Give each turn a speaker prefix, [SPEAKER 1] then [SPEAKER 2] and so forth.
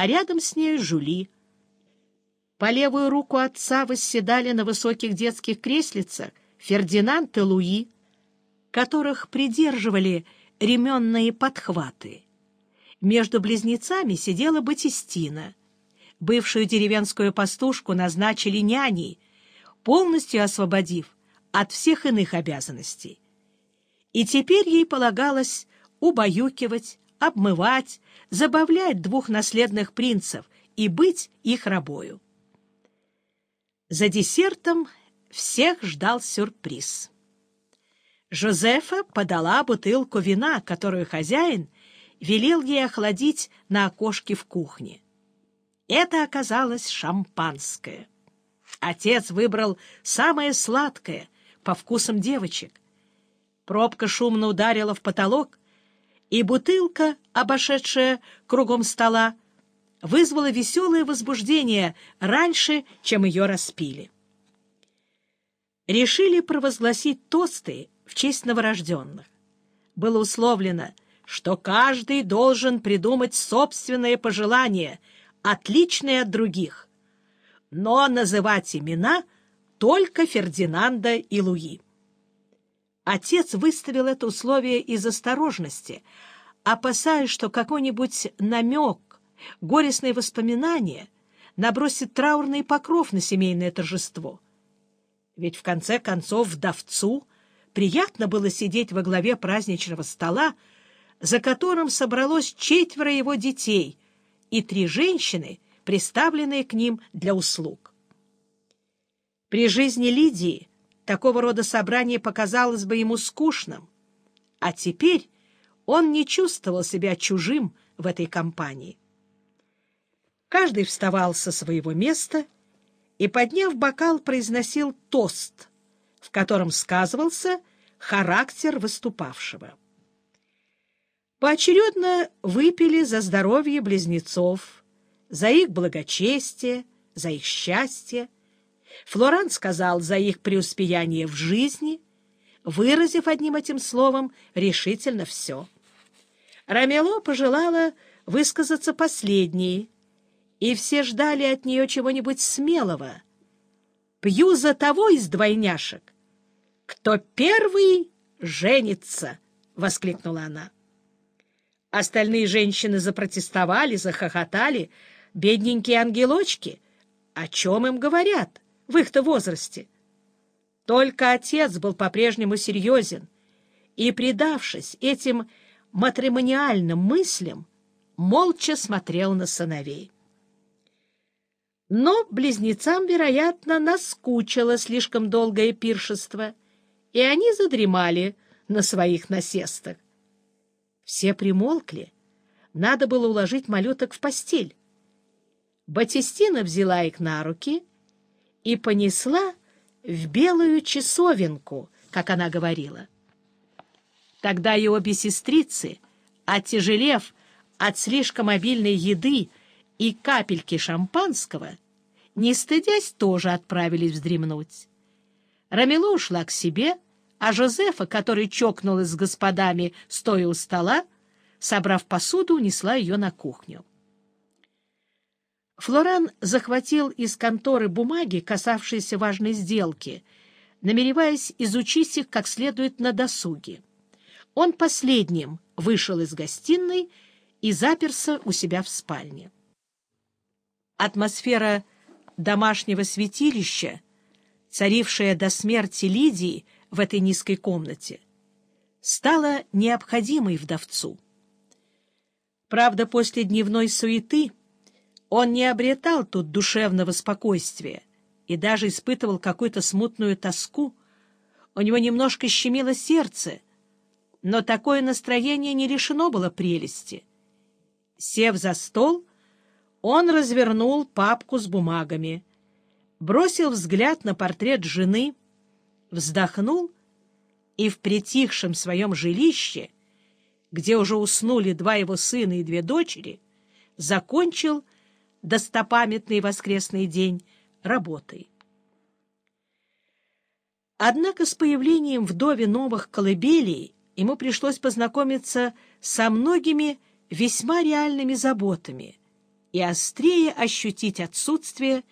[SPEAKER 1] а рядом с ней Жули. По левую руку отца восседали на высоких детских креслицах Фердинанд и Луи, которых придерживали ременные подхваты. Между близнецами сидела Батистина. Бывшую деревенскую пастушку назначили няней, полностью освободив от всех иных обязанностей. И теперь ей полагалось убаюкивать, обмывать, забавлять двух наследных принцев и быть их рабою. За десертом всех ждал сюрприз. Жозефа подала бутылку вина, которую хозяин велел ей охладить на окошке в кухне. Это оказалось шампанское. Отец выбрал самое сладкое, по вкусам девочек. Пробка шумно ударила в потолок, и бутылка, обошедшая кругом стола, вызвала веселое возбуждение раньше, чем ее распили. Решили провозгласить тосты в честь новорожденных. Было условлено, что каждый должен придумать собственное пожелание, отличное от других, но называть имена только Фердинанда и Луи. Отец выставил это условие из осторожности, опасаясь, что какой-нибудь намек, горестные воспоминания набросит траурный покров на семейное торжество. Ведь в конце концов вдовцу приятно было сидеть во главе праздничного стола, за которым собралось четверо его детей и три женщины, приставленные к ним для услуг. При жизни Лидии Такого рода собрание показалось бы ему скучным, а теперь он не чувствовал себя чужим в этой компании. Каждый вставал со своего места и, подняв бокал, произносил тост, в котором сказывался характер выступавшего. Поочередно выпили за здоровье близнецов, за их благочестие, за их счастье, Флоран сказал за их преуспеяние в жизни, выразив одним этим словом решительно все. Рамело пожелала высказаться последней, и все ждали от нее чего-нибудь смелого. «Пью за того из двойняшек, кто первый женится!» — воскликнула она. Остальные женщины запротестовали, захохотали. Бедненькие ангелочки, о чем им говорят? В их-то возрасте. Только отец был по-прежнему серьезен и, предавшись этим матримониальным мыслям, молча смотрел на сыновей. Но близнецам, вероятно, наскучило слишком долгое пиршество, и они задремали на своих насестах. Все примолкли. Надо было уложить малюток в постель. Батистина взяла их на руки и понесла в белую часовенку, как она говорила. Тогда и обе сестрицы, оттяжелев от слишком обильной еды и капельки шампанского, не стыдясь, тоже отправились вздремнуть. Рамило ушла к себе, а Жозефа, который чокнулась с господами, стоя у стола, собрав посуду, унесла ее на кухню. Флоран захватил из конторы бумаги, касавшиеся важной сделки, намереваясь изучить их как следует на досуге. Он последним вышел из гостиной и заперся у себя в спальне. Атмосфера домашнего святилища, царившая до смерти Лидии в этой низкой комнате, стала необходимой вдовцу. Правда, после дневной суеты — он не обретал тут душевного спокойствия и даже испытывал какую-то смутную тоску. У него немножко щемило сердце, но такое настроение не решено было прелести. Сев за стол, он развернул папку с бумагами, бросил взгляд на портрет жены, вздохнул и в притихшем своем жилище, где уже уснули два его сына и две дочери, закончил достопамятный воскресный день работой. Однако с появлением в Дове новых колыбелей ему пришлось познакомиться со многими весьма реальными заботами, и острее ощутить отсутствие